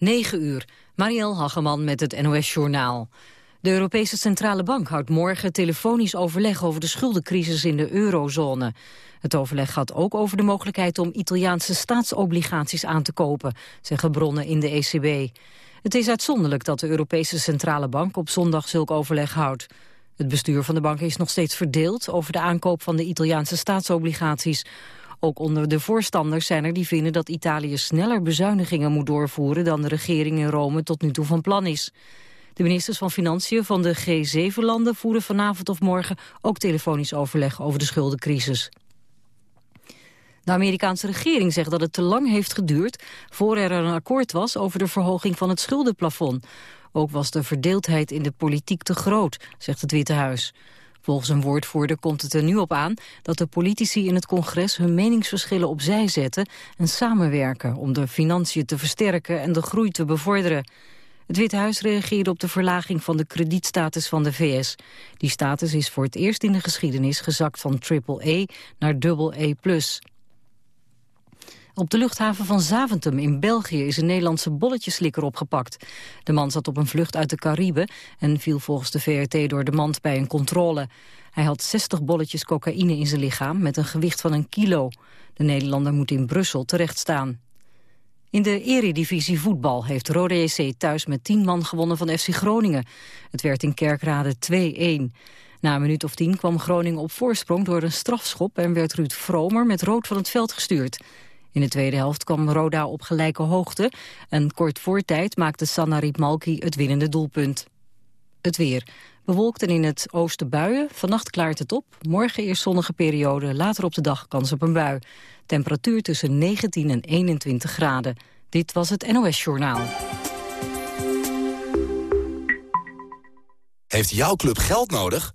9 uur. Marielle Hageman met het NOS Journaal. De Europese Centrale Bank houdt morgen telefonisch overleg over de schuldencrisis in de eurozone. Het overleg gaat ook over de mogelijkheid om Italiaanse staatsobligaties aan te kopen, zeggen bronnen in de ECB. Het is uitzonderlijk dat de Europese Centrale Bank op zondag zulk overleg houdt. Het bestuur van de bank is nog steeds verdeeld over de aankoop van de Italiaanse staatsobligaties. Ook onder de voorstanders zijn er die vinden dat Italië sneller bezuinigingen moet doorvoeren dan de regering in Rome tot nu toe van plan is. De ministers van Financiën van de G7-landen voeren vanavond of morgen ook telefonisch overleg over de schuldencrisis. De Amerikaanse regering zegt dat het te lang heeft geduurd voor er een akkoord was over de verhoging van het schuldenplafond. Ook was de verdeeldheid in de politiek te groot, zegt het Witte Huis. Volgens een woordvoerder komt het er nu op aan dat de politici in het congres hun meningsverschillen opzij zetten en samenwerken om de financiën te versterken en de groei te bevorderen. Het Witte Huis reageerde op de verlaging van de kredietstatus van de VS. Die status is voor het eerst in de geschiedenis gezakt van AAA naar AA+. Op de luchthaven van Zaventem in België is een Nederlandse bolletjeslikker opgepakt. De man zat op een vlucht uit de Cariben en viel volgens de VRT door de mand bij een controle. Hij had 60 bolletjes cocaïne in zijn lichaam met een gewicht van een kilo. De Nederlander moet in Brussel terechtstaan. In de eredivisie voetbal heeft Rode JC thuis met 10 man gewonnen van FC Groningen. Het werd in Kerkrade 2-1. Na een minuut of tien kwam Groningen op voorsprong door een strafschop... en werd Ruud Vromer met rood van het veld gestuurd. In de tweede helft kwam Roda op gelijke hoogte... en kort voor tijd maakte Sanarip Malki het winnende doelpunt. Het weer. Bewolkt en in het oosten buien. Vannacht klaart het op. Morgen eerst zonnige periode. Later op de dag kans op een bui. Temperatuur tussen 19 en 21 graden. Dit was het NOS Journaal. Heeft jouw club geld nodig?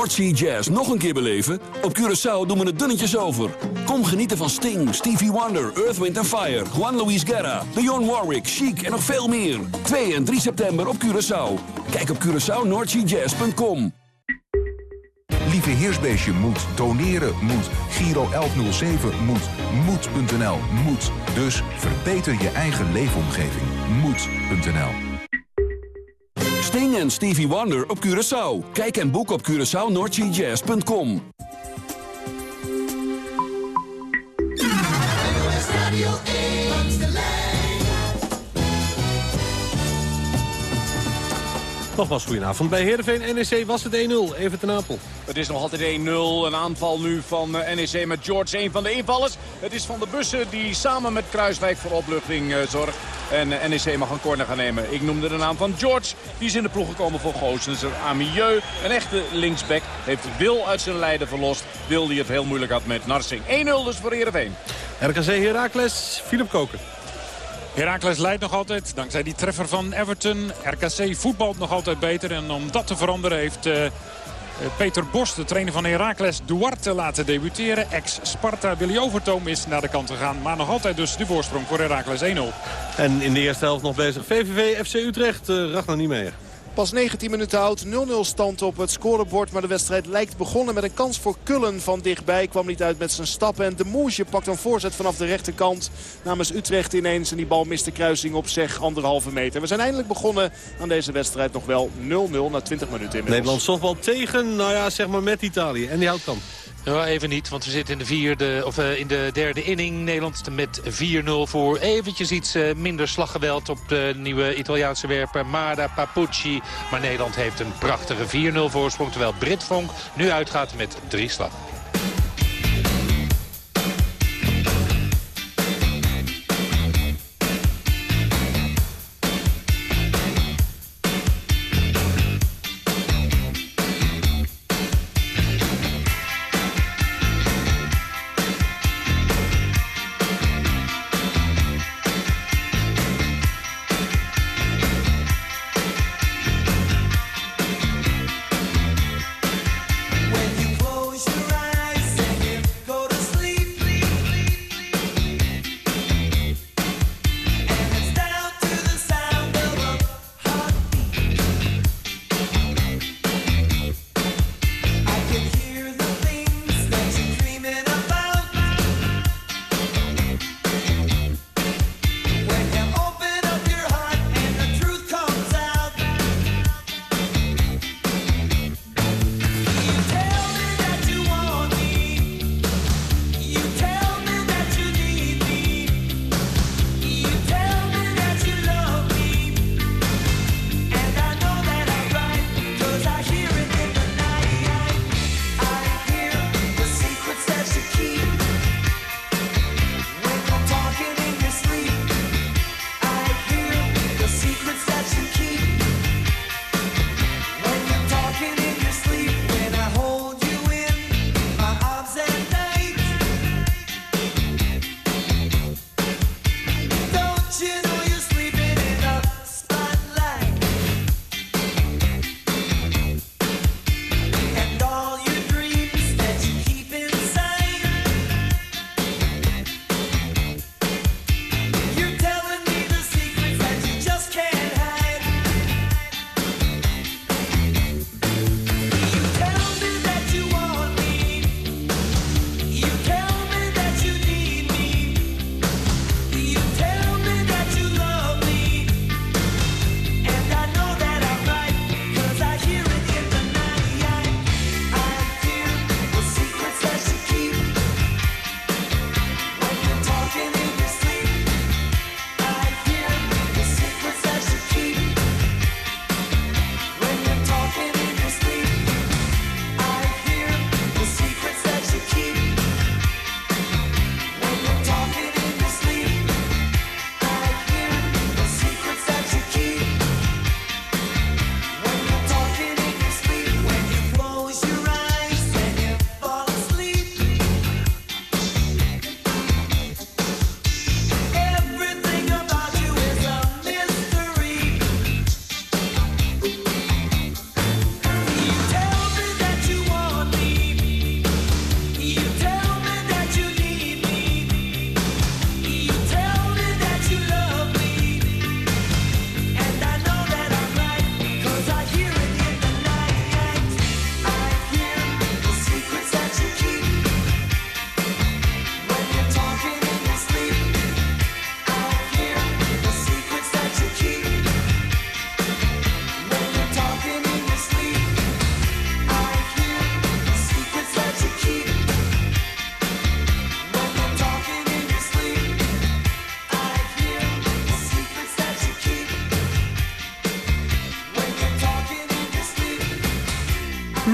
Noordsea Jazz nog een keer beleven? Op Curaçao doen we het dunnetjes over. Kom genieten van Sting, Stevie Wonder, Earth, Wind Fire... Juan Luis Guerra, Dionne Warwick, Chic en nog veel meer. 2 en 3 september op Curaçao. Kijk op CuraçaoNoordseaJazz.com. Lieve Heersbeestje moet, doneren moet, Giro 1107 moet, moed.nl moet. Dus verbeter je eigen leefomgeving. Moed.nl Sting en Stevie Wonder op Curaçao. Kijk en boek op CuraçaoNordGJazz.com. Nogmaals, goedenavond. Bij Heerenveen NEC was het 1-0. Even ten Apel. Het is nog altijd 1-0. Een aanval nu van eh, NEC met George, een van de invallers. Het is Van de Bussen die samen met Kruiswijk voor opluchting uh, zorgt. En uh, NEC mag een corner gaan nemen. Ik noemde de naam van George. Die is in de ploeg gekomen voor Goossens. Amieux, een echte linksback, heeft Wil uit zijn lijden verlost. Wil die het heel moeilijk had met Narsing. 1-0 dus voor Heerenveen. RKC Heracles, Philip Koken. Heracles leidt nog altijd, dankzij die treffer van Everton. RKC voetbalt nog altijd beter. En om dat te veranderen heeft uh, Peter Bos, de trainer van Heracles, Duarte laten debuteren. Ex-Sparta Willy Overtoom is naar de kant gegaan. Maar nog altijd dus de voorsprong voor Heracles 1-0. En in de eerste helft nog bezig VVV FC Utrecht. Uh, nog niet meer. Pas 19 minuten oud, 0-0 stand op het scorebord. Maar de wedstrijd lijkt begonnen met een kans voor Kullen van dichtbij. Kwam niet uit met zijn stappen. En de Moesje pakt een voorzet vanaf de rechterkant namens Utrecht ineens. En die bal mist de kruising op zeg anderhalve meter. We zijn eindelijk begonnen aan deze wedstrijd nog wel 0-0 na 20 minuten inmiddels. Nederland softbal tegen, nou ja, zeg maar met Italië. En die houdt kan. Ja, even niet, want we zitten in de, vierde, of, uh, in de derde inning. Nederland met 4-0 voor. Eventjes iets uh, minder slaggeweld op de nieuwe Italiaanse werper Mada Papucci. Maar Nederland heeft een prachtige 4-0 voorsprong. Terwijl Brit Vonk nu uitgaat met drie slag.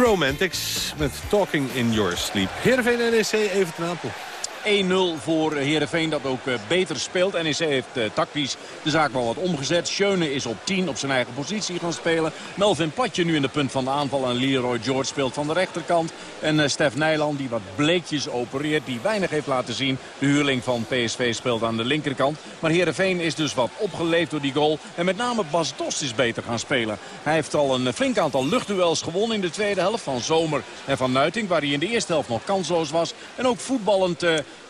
Romantics met Talking in Your Sleep. Heerenveen NEC even ten Apel. 1-0 voor Heerenveen dat ook eh, beter speelt. NEC heeft uh, tactisch de zaak wel wat omgezet. Schöne is op 10 op zijn eigen positie gaan spelen. Melvin Patje nu in de punt van de aanval. En Leroy George speelt van de rechterkant. En uh, Stef Nijland die wat bleekjes opereert. Die weinig heeft laten zien. De huurling van PSV speelt aan de linkerkant. Maar Heerenveen is dus wat opgeleefd door die goal. En met name Bas Dost is beter gaan spelen. Hij heeft al een flink aantal luchtduels gewonnen in de tweede helft. Van Zomer en van Nuiting. Waar hij in de eerste helft nog kansloos was. En ook voetballend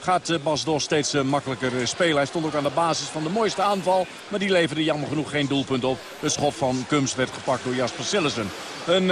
gaat eh, Bas Dos steeds eh, makkelijker eh, spelen. Hij stond ook aan de basis van de mooiste aanval. Maar die leverde jammer genoeg geen doelpunt op. Het schot van Kums werd gepakt door Jasper Sillessen. Een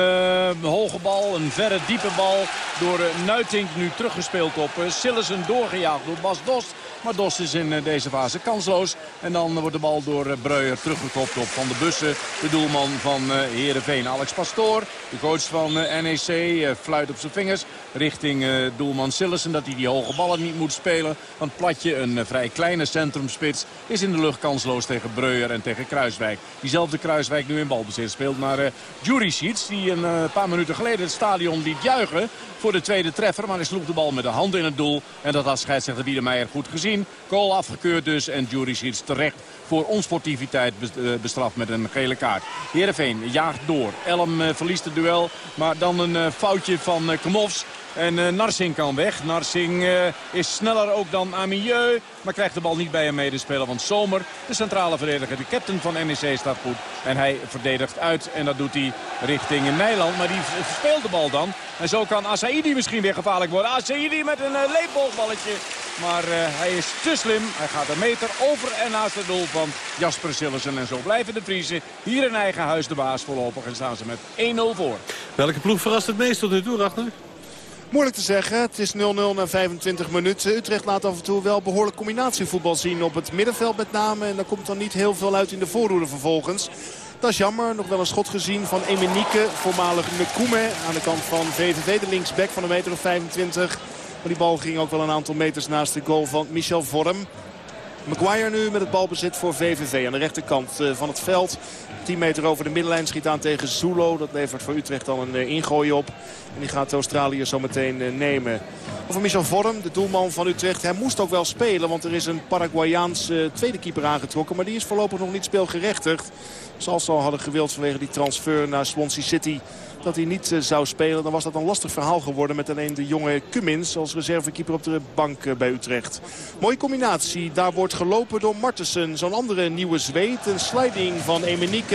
hoge bal, een verre diepe bal door Nuitink nu teruggespeeld op Sillessen. Doorgejaagd door Bas Dost. Maar Dost is in deze fase kansloos. En dan wordt de bal door Breuer teruggekopt op Van de Bussen. De doelman van Heerenveen. Alex Pastoor, de coach van NEC, fluit op zijn vingers richting doelman Sillessen. Dat hij die hoge ballen niet moet spelen. Want Platje, een vrij kleine centrumspits, is in de lucht kansloos tegen Breuer en tegen Kruiswijk. Diezelfde Kruiswijk nu in balbezit speelt naar uh, Juricic die een eh, paar minuten geleden het stadion liet juichen voor de tweede treffer. Maar hij sloeg de bal met de hand in het doel. En dat had scheidsrechter Wiedemeijer goed gezien. Goal afgekeurd dus en Juricic terecht voor onsportiviteit eh, bestraft met een gele kaart. Heerenveen jaagt door. Elm eh, verliest het duel, maar dan een foutje van Kmovs. En Narsing kan weg. Narsing is sneller ook dan Amieux. Maar krijgt de bal niet bij een medespeler. Want Zomer, de centrale verdediger, de captain van NEC, staat goed. En hij verdedigt uit. En dat doet hij richting Nijland. Maar die speelt de bal dan. En zo kan Asaidi misschien weer gevaarlijk worden. Asaidi met een uh, leepbolballetje. Maar hij is te slim. Hij gaat een meter over en naast het doel van Jasper Sillessen. En zo blijven de Friese hier in eigen huis de baas voorlopig. En staan ze met 1-0 voor. Welke ploeg verrast het meest tot nu toe, Ragnar? Moeilijk te zeggen. Het is 0-0 na 25 minuten. Utrecht laat af en toe wel behoorlijk combinatievoetbal zien op het middenveld met name. En daar komt dan niet heel veel uit in de voorhoede vervolgens. Dat is jammer. Nog wel een schot gezien van Emenieke, voormalig Nekume. Aan de kant van VVV, de linksback van een meter of 25. Maar die bal ging ook wel een aantal meters naast de goal van Michel Vorm. Maguire nu met het balbezit voor VVV aan de rechterkant eh, van het veld. 10 meter over de middenlijn schiet aan tegen Zulo. Dat levert voor Utrecht dan een eh, ingooi op. En die gaat Australië zo meteen eh, nemen. Over Michel Vorm, de doelman van Utrecht. Hij moest ook wel spelen, want er is een Paraguayaans tweede keeper aangetrokken. Maar die is voorlopig nog niet speelgerechtigd. Zoals al hadden gewild vanwege die transfer naar Swansea City dat hij niet zou spelen. Dan was dat een lastig verhaal geworden met alleen de jonge Cummins als reservekeeper op de bank bij Utrecht. Mooie combinatie. Daar wordt gelopen door Martensen. Zo'n andere nieuwe zweet. Een sliding van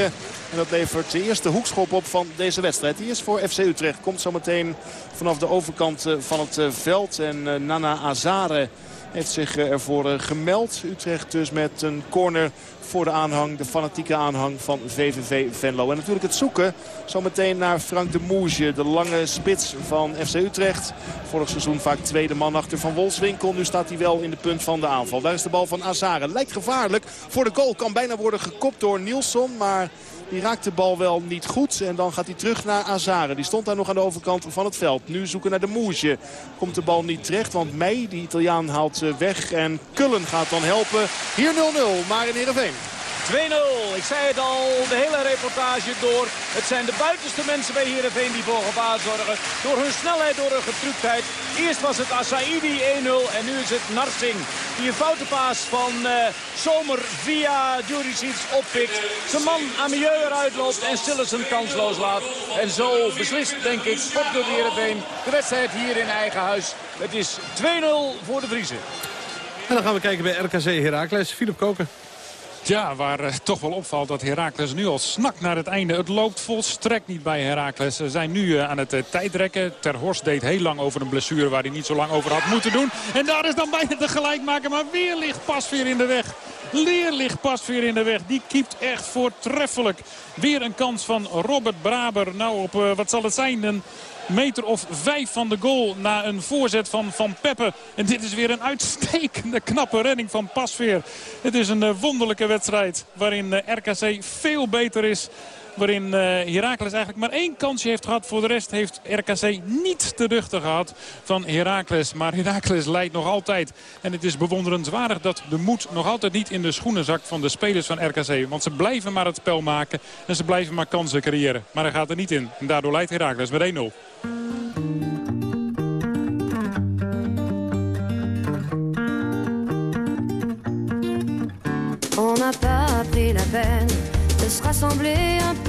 En dat levert de eerste hoekschop op van deze wedstrijd. Die is voor FC Utrecht. Komt zometeen vanaf de overkant van het veld. En Nana Azare heeft zich ervoor gemeld. Utrecht dus met een corner voor de aanhang, de fanatieke aanhang van VVV Venlo. En natuurlijk het zoeken zometeen naar Frank de Moesje, de lange spits van FC Utrecht. Vorig seizoen vaak tweede man achter Van Wolfswinkel. Nu staat hij wel in de punt van de aanval. Daar is de bal van Azare. Lijkt gevaarlijk. Voor de goal kan bijna worden gekopt door Nielsen, maar... Die raakt de bal wel niet goed. En dan gaat hij terug naar Azare. Die stond daar nog aan de overkant van het veld. Nu zoeken naar de Moesje. Komt de bal niet terecht. Want Meij, die Italiaan, haalt weg. En Kullen gaat dan helpen. Hier 0-0. Maar in Heerenveen. 2-0. Ik zei het al, de hele reportage door. Het zijn de buitenste mensen bij Heerenveen die voor gevaar zorgen. Door hun snelheid, door hun getruktheid. Eerst was het Asaidi 1-0 en nu is het Narsing. Die een foute paas van uh, Zomer via Juricic oppikt. Zijn man Amieux eruit loopt en Stillesen kansloos laat. En zo beslist, denk ik, Sportclub Heerenveen de wedstrijd hier in eigen huis. Het is 2-0 voor de Vriezen. En dan gaan we kijken bij RKC Heracles. Philip Koken. Ja, waar uh, toch wel opvalt dat Heracles nu al snakt naar het einde. Het loopt volstrekt niet bij Heracles. Ze zijn nu uh, aan het uh, tijdrekken. Ter Horst deed heel lang over een blessure waar hij niet zo lang over had moeten doen. En daar is dan bijna de gelijkmaker. Maar weer ligt Pasveer in de weg. Leer ligt Pasveer in de weg. Die kiept echt voortreffelijk. Weer een kans van Robert Braber. Nou, op wat zal het zijn? Een meter of vijf van de goal na een voorzet van Van Peppe. En dit is weer een uitstekende knappe redding van Pasveer. Het is een wonderlijke wedstrijd waarin RKC veel beter is Waarin uh, Heracles eigenlijk maar één kansje heeft gehad. Voor de rest heeft RKC niet te duchten gehad van Heracles. Maar Heracles leidt nog altijd. En het is bewonderenswaardig dat de moed nog altijd niet in de schoenen zakt van de spelers van RKC. Want ze blijven maar het spel maken. En ze blijven maar kansen creëren. Maar hij gaat er niet in. En daardoor leidt Heracles met 1-0. On n'a pas pris la peine de se rassembler un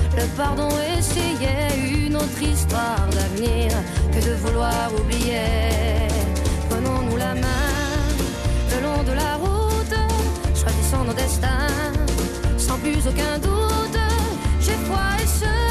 le pardon, essayer une autre histoire d'avenir que de vouloir oublier. Prenons-nous la main le long de la route, choisissons nos destins sans plus aucun doute. J'ai foi et ce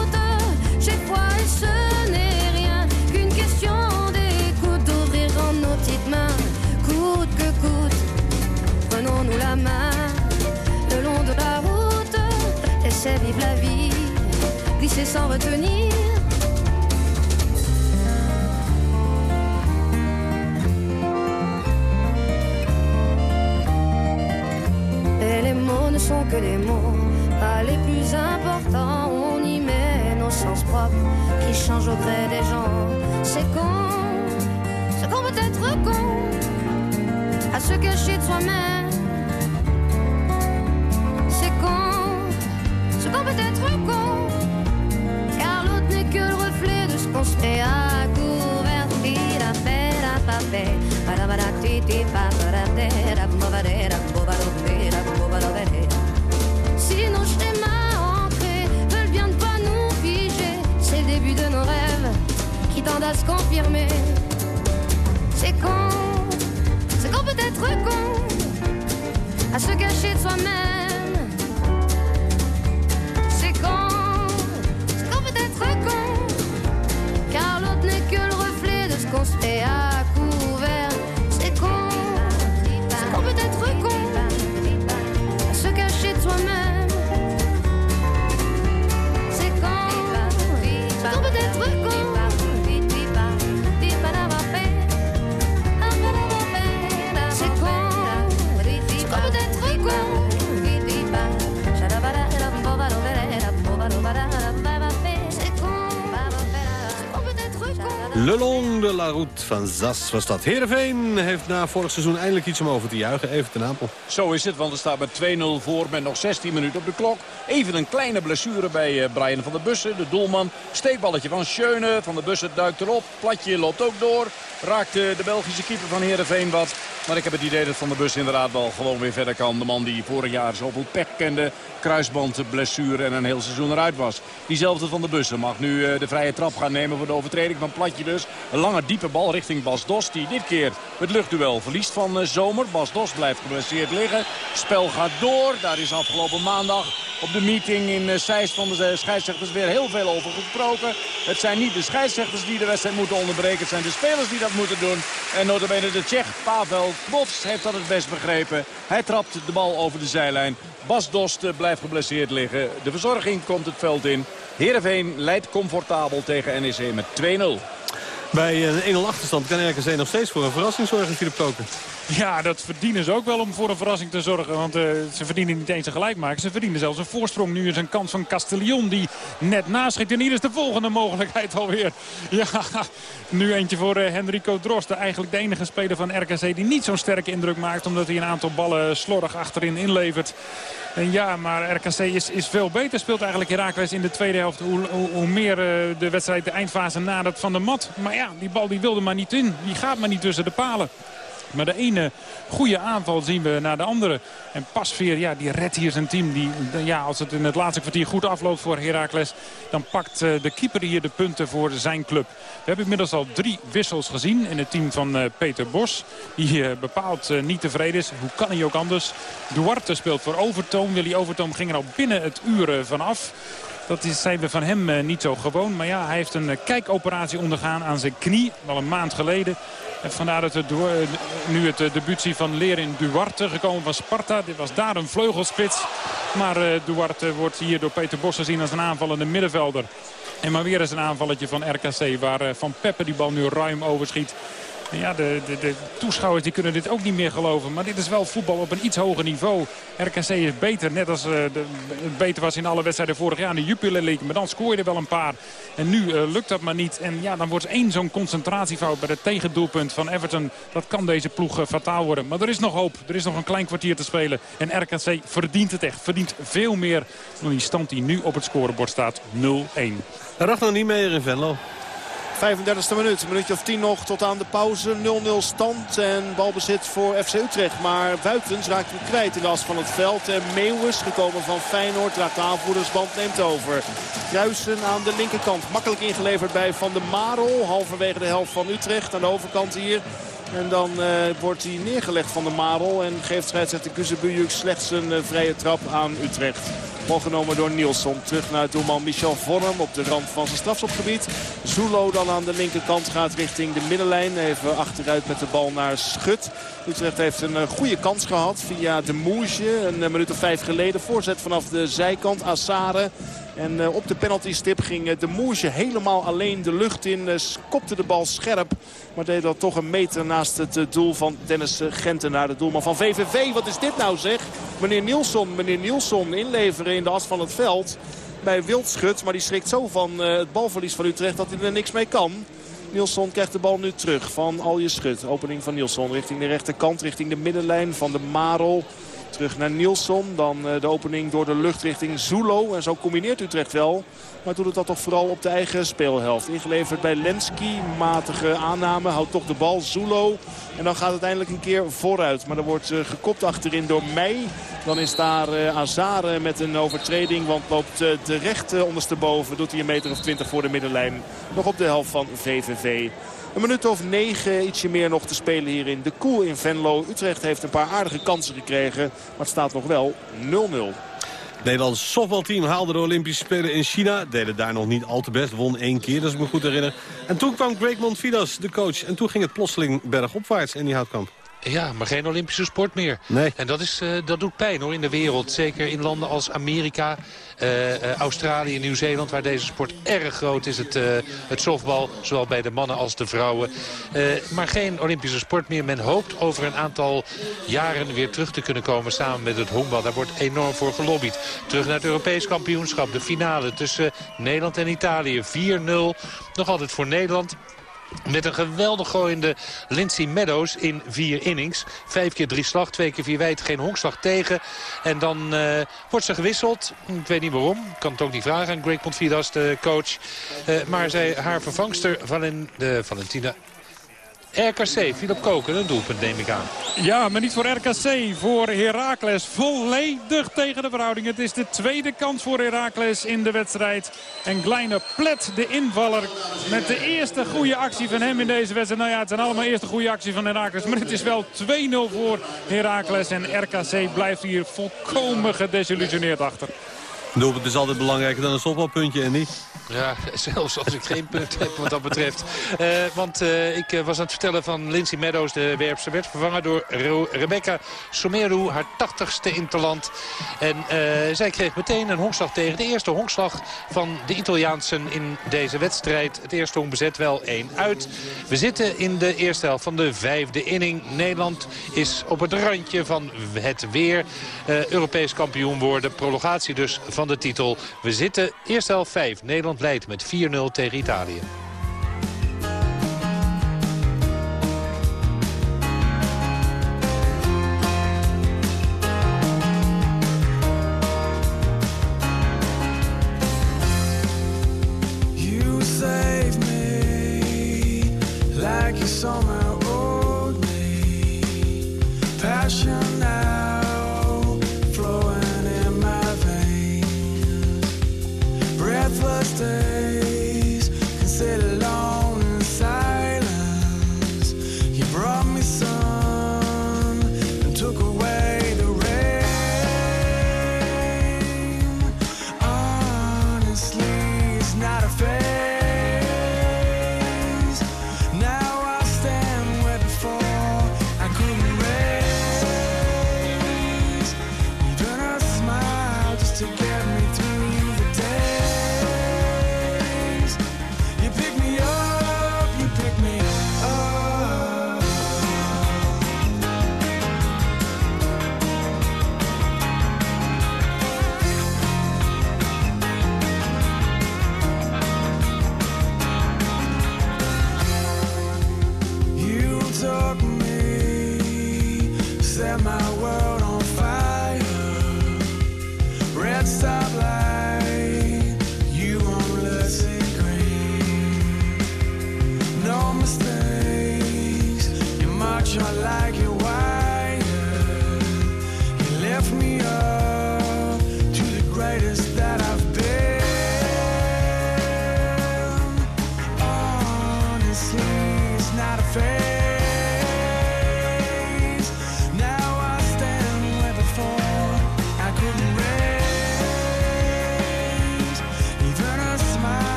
Van Zas was dat. Heerenveen heeft na vorig seizoen eindelijk iets om over te juichen. Even ten Apel. Zo is het, want er staat met 2-0 voor met nog 16 minuten op de klok. Even een kleine blessure bij eh, Brian van der Bussen, de doelman. Steekballetje van Schöne, van der Bussen duikt erop. Platje loopt ook door. Raakt eh, de Belgische keeper van Heerenveen wat. Maar ik heb het idee dat Van der Bussen inderdaad wel gewoon weer verder kan. De man die vorig jaar zoveel pech kende. Kruisbandblessure en een heel seizoen eruit was. Diezelfde Van der Bussen mag nu eh, de vrije trap gaan nemen voor de overtreding van Platje dus. Een lange diepe bal richting Bas Dos. Die dit keer het luchtduel verliest van eh, Zomer. Bas Dos blijft geblesseerd liggen. Spel gaat door. Daar is afgelopen maandag op de meeting in uh, Zeist van de scheidsrechters weer heel veel over gesproken. Het zijn niet de scheidsrechters die de wedstrijd moeten onderbreken. Het zijn de spelers die dat moeten doen. En notabene de Tsjech Pavel Kvots heeft dat het best begrepen. Hij trapt de bal over de zijlijn. Bas Dost eh, blijft geblesseerd liggen. De verzorging komt het veld in. Heerenveen leidt comfortabel tegen NEC met 2-0. Bij een 1-0 achterstand kan RKC nog steeds voor een verrassing zorgen, Filip Koken. Ja, dat verdienen ze ook wel om voor een verrassing te zorgen. Want uh, ze verdienen niet eens een gelijkmaker. Ze verdienen zelfs een voorsprong. Nu is een kans van Castellion die net naschikt. En hier is de volgende mogelijkheid alweer. Ja, nu eentje voor uh, Henrico Drost. Eigenlijk de enige speler van RKC die niet zo'n sterke indruk maakt. Omdat hij een aantal ballen slordig achterin inlevert. En ja, maar RKC is, is veel beter. Speelt eigenlijk Herakles in de tweede helft. Hoe, meer uh, de wedstrijd de eindfase nadert van de mat. Maar ja, die bal die wilde maar niet in. Die gaat maar niet tussen de palen. Maar de ene goede aanval zien we naar de andere. En Pasveer, ja, die redt hier zijn team. Die, ja, als het in het laatste kwartier goed afloopt voor Heracles... dan pakt uh, de keeper hier de punten voor zijn club. We hebben inmiddels al drie wissels gezien in het team van uh, Peter Bos. Die uh, bepaald niet tevreden is. Hoe kan hij ook anders? Duarte speelt voor Overtoom. Willy Overtoom ging er al binnen het uur vanaf. Dat zijn we van hem niet zo gewoon. Maar ja, hij heeft een kijkoperatie ondergaan aan zijn knie. Al een maand geleden. En vandaar dat nu het debuut zien van Lerin Duarte gekomen van Sparta. Dit was daar een vleugelspits. Maar Duarte wordt hier door Peter Bos gezien als een aanvallende middenvelder. En maar weer eens een aanvalletje van RKC waar Van Peppe die bal nu ruim overschiet. Ja, de, de, de, toeschouwers die kunnen dit ook niet meer geloven. Maar dit is wel voetbal op een iets hoger niveau. RKC is beter, net als uh, de, beter was in alle wedstrijden vorig jaar in de Jupiler League. Maar dan scoor je er wel een paar. En nu uh, lukt dat maar niet. En ja, dan wordt één zo'n concentratiefout bij het tegendoelpunt van Everton. Dat kan deze ploeg uh, fataal worden. Maar er is nog hoop. Er is nog een klein kwartier te spelen. En RKC verdient het echt. Verdient veel meer dan die stand die nu op het scorebord staat. 0-1. Ragnar niet meer in Venlo. 35e minuut. Een minuutje of 10 nog tot aan de pauze. 0-0 stand en balbezit voor FC Utrecht. Maar Wuitens raakt hem kwijt in de as van het veld. En Meeuwis, gekomen van Feyenoord, raakt de aanvoerdersband, neemt over. Kruisen aan de linkerkant. Makkelijk ingeleverd bij Van der Marel. Halverwege de helft van Utrecht. Aan de overkant hier. En dan uh, wordt hij neergelegd van de Marel. En geeft scheidsrechter Kuzebujuk slechts een uh, vrije trap aan Utrecht. Bal genomen door Nielsen. Terug naar doelman Michel Vorm op de rand van zijn strafschopgebied. Zulo dan aan de linkerkant gaat richting de middenlijn. Even achteruit met de bal naar Schut. Utrecht heeft een uh, goede kans gehad via de Moesje. Een minuut of vijf geleden. Voorzet vanaf de zijkant. Assare. En uh, op de penaltystip ging uh, de Moesje helemaal alleen de lucht in. Uh, kopte de bal scherp. Maar deed dat toch een meter naast het doel van Dennis Gentenaar. De doelman van VVV. Wat is dit nou zeg? Meneer Nielsen, meneer Nielsen inleveren in de as van het veld. Bij Wildschut. Maar die schrikt zo van het balverlies van Utrecht dat hij er niks mee kan. Nielsen krijgt de bal nu terug van Alje Schut. Opening van Nielsen richting de rechterkant, richting de middenlijn van de Marel. Terug naar Nielsen. Dan de opening door de lucht richting Zulo. En zo combineert Utrecht wel. Maar doet het dat toch vooral op de eigen speelhelft. Ingeleverd bij Lenski. Matige aanname. Houdt toch de bal. Zulo. En dan gaat het eindelijk een keer vooruit. Maar er wordt gekopt achterin door Meij. Dan is daar Azare met een overtreding. Want loopt de recht ondersteboven. Doet hij een meter of twintig voor de middenlijn. Nog op de helft van VVV. Een minuut of negen, ietsje meer nog te spelen hier in de Koel in Venlo. Utrecht heeft een paar aardige kansen gekregen, maar het staat nog wel 0-0. Het Nederlands softbalteam haalde de Olympische Spelen in China. Deden daar nog niet al te best, won één keer, dat is me goed herinner. En toen kwam Greg Montvidas, de coach. En toen ging het plotseling bergopwaarts in die houtkamp. Ja, maar geen Olympische sport meer. Nee. En dat, is, uh, dat doet pijn hoor in de wereld. Zeker in landen als Amerika, uh, uh, Australië, Nieuw-Zeeland... waar deze sport erg groot is, het, het softbal. Zowel bij de mannen als de vrouwen. maar geen Olympische sport meer. Men hoopt over een aantal jaren weer terug te kunnen komen... samen met het honkbal. Daar wordt enorm voor gelobbyd. Terug naar het Europees kampioenschap. De finale tussen Nederland en Italië. 4-0. Nog altijd voor Nederland. Met een geweldig gooiende Lindsay Meadows in vier innings. Vijf keer drie slag, twee keer vier wijd, geen honkslag tegen. En dan uh, wordt ze gewisseld. Ik weet niet waarom, ik kan het ook niet vragen aan Greg Montvidas, de coach. Uh, maar zij, haar vervangster Valen, de Valentina RKC, Philip Koken, een doelpunt neem ik aan. Ja, maar niet voor RKC, voor Heracles. Volledig tegen de verhouding. Het is de tweede kans voor Heracles in de wedstrijd. En Kleine Plet, de invaller, met de eerste goede actie van hem in deze wedstrijd. Nou ja, het zijn allemaal eerste goede actie van Heracles. Maar het is wel 2-0 voor Heracles. En RKC blijft hier volkomen gedesillusioneerd achter. Doelpunt is altijd belangrijker dan een stopbalpuntje en niet. Ja, zelfs als ik geen punt heb wat dat betreft. Uh, want uh, ik uh, was aan het vertellen van Lindsay Meadows, de werpse werd vervangen door Re Rebecca Someru, haar tachtigste interland. En zij kreeg meteen een honkslag tegen. De eerste honkslag van de Italiaansen in deze wedstrijd. Het eerste honk bezet wel één uit. We zitten in de eerste helft van de vijfde inning. Nederland is op het randje van het weer. Europees kampioen worden. Prologatie dus van de titel. We zitten eerste helft vijf. Nederland leidt met 4-0 tegen Italië.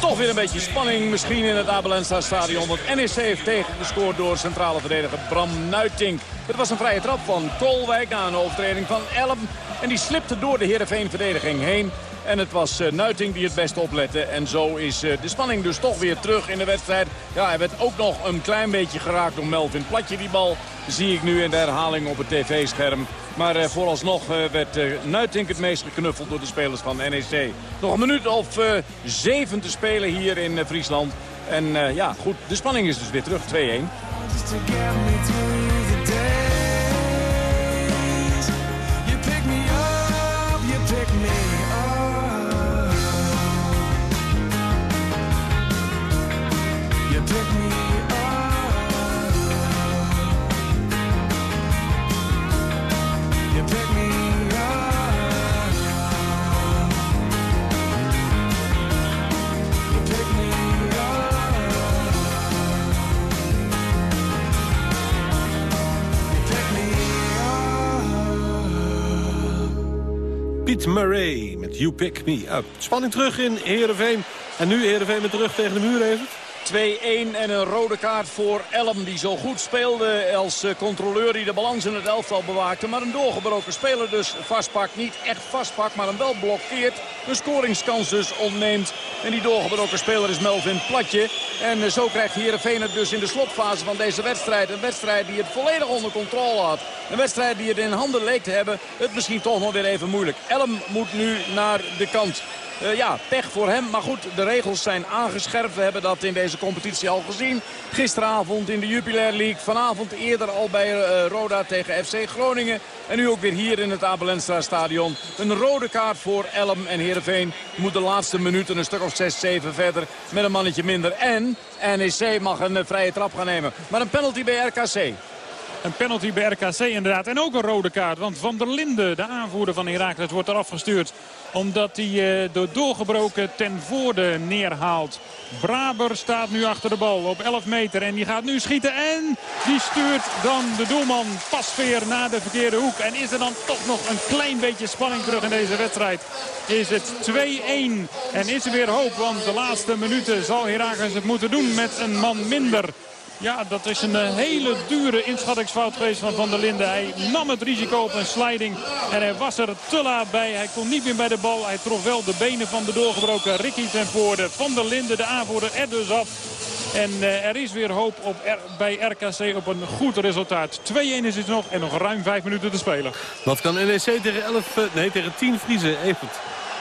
Toch weer een beetje spanning misschien in het Abelensta stadion. Want NEC heeft tegengescoord door centrale verdediger Bram Nuitink. Het was een vrije trap van Kolwijk na een overtreding van Elm. En die slipte door de Heerenveen verdediging heen. En het was uh, Nuiting die het best oplette. En zo is uh, de spanning dus toch weer terug in de wedstrijd. Ja, hij werd ook nog een klein beetje geraakt door Melvin Platje. Die bal zie ik nu in de herhaling op het tv-scherm. Maar uh, vooralsnog werd Nuitink het meest geknuffeld door de spelers van NEC. Nog een minuut of zeven te spelen hier in Friesland. En ja, goed, de spanning is dus weer terug. 2-1. Piet Murray met You Pick Me Up. Spanning terug in Heerenveen. En nu Heerenveen met de rug tegen de muur even. 2-1 en een rode kaart voor Elm die zo goed speelde als eh, controleur die de balans in het elftal bewaakte. Maar een doorgebroken speler dus vastpakt. Niet echt vastpakt, maar hem wel blokkeert. Een scoringskans dus ontneemt. En die doorgebroken speler is Melvin Platje. En zo krijgt Heerenveen het dus in de slotfase van deze wedstrijd. Een wedstrijd die het volledig onder controle had. Een wedstrijd die het in handen leek te hebben. Het misschien toch nog weer even moeilijk. Elm moet nu naar de kant. Uh, ja, pech voor hem. Maar goed, de regels zijn aangescherpt. We hebben dat in deze competitie al gezien. Gisteravond in de Jupiler League. Vanavond eerder al bij uh, Roda tegen FC Groningen. En nu ook weer hier in het Abelenstra stadion. Een rode kaart voor Elm en Heerenveen. Moet de laatste minuten een stuk of 6, 7 verder met een mannetje minder. En NEC mag een uh, vrije trap gaan nemen. Maar een penalty bij RKC. Een penalty bij RKC inderdaad. En ook een rode kaart. Want Van der Linden, de aanvoerder van Herakles, wordt eraf gestuurd. Omdat hij uh, door doorgebroken ten voorde neerhaalt. Braber staat nu achter de bal op 11 meter. En die gaat nu schieten. En die stuurt dan de doelman Pasveer naar de verkeerde hoek. En is er dan toch nog een klein beetje spanning terug in deze wedstrijd. Is het 2-1. En is er weer hoop. Want de laatste minuten zal Herakles het moeten doen met een man minder. Ja, dat is een hele dure inschattingsfout geweest van Van der Linden. Hij nam het risico op een sliding en hij was er te laat bij. Hij kon niet meer bij de bal. Hij trof wel de benen van de doorgebroken Ricky ten voorde. Van der Linden, de aanvoerder, er dus af. En uh, er is weer hoop op bij RKC op een goed resultaat. 2-1 is het nog en nog ruim 5 minuten te spelen. Wat kan NEC tegen, 11, uh, nee, tegen 10 Vriezen? Even.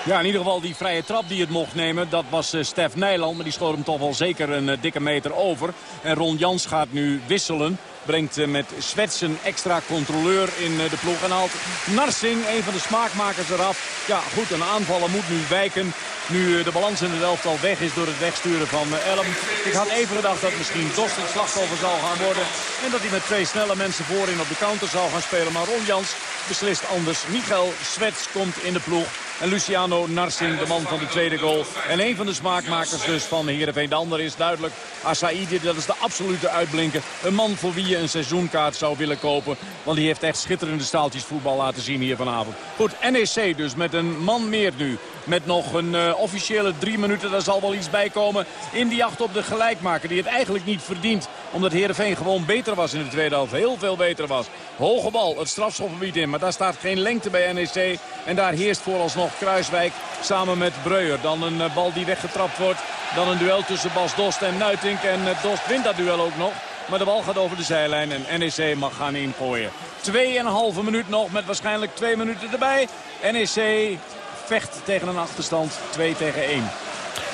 Ja, in ieder geval die vrije trap die het mocht nemen, dat was uh, Stef Nijland. Maar die schoot hem toch wel zeker een uh, dikke meter over. En Ron Jans gaat nu wisselen. Brengt uh, met Swetsen extra controleur in de ploeg. En haalt Narsing, een van de smaakmakers, eraf. Ja, goed, een aanvaller moet nu wijken. Nu de balans in het elftal weg is door het wegsturen van Elm. Ik had even gedacht dat misschien Dost het slachtoffer zal gaan worden. En dat hij met twee snelle mensen voorin op de counter zal gaan spelen. Maar Ron Jans beslist anders. Michael Swets komt in de ploeg. En Luciano Narsing, de man van de tweede goal. En een van de smaakmakers dus van Heerenveen. De ander is duidelijk Asaidi. Dat is de absolute uitblinker. Een man voor wie een seizoenkaart zou willen kopen. Want die heeft echt schitterende staaltjes voetbal laten zien hier vanavond. Goed, NEC dus met een man meer nu. Met nog een uh, officiële drie minuten, daar zal wel iets bij komen. In die jacht op de gelijkmaker die het eigenlijk niet verdient. Omdat Heerenveen gewoon beter was in de tweede helft. Heel veel beter was. Hoge bal, het strafschopgebied in. Maar daar staat geen lengte bij NEC. En daar heerst vooralsnog Kruiswijk samen met Breuer. Dan een uh, bal die weggetrapt wordt. Dan een duel tussen Bas Dost en Nuitink. En uh, Dost wint dat duel ook nog. Maar de bal gaat over de zijlijn en NEC mag gaan ingooien. 2,5 minuut nog met waarschijnlijk 2 minuten erbij. NEC vecht tegen een achterstand 2 tegen 1.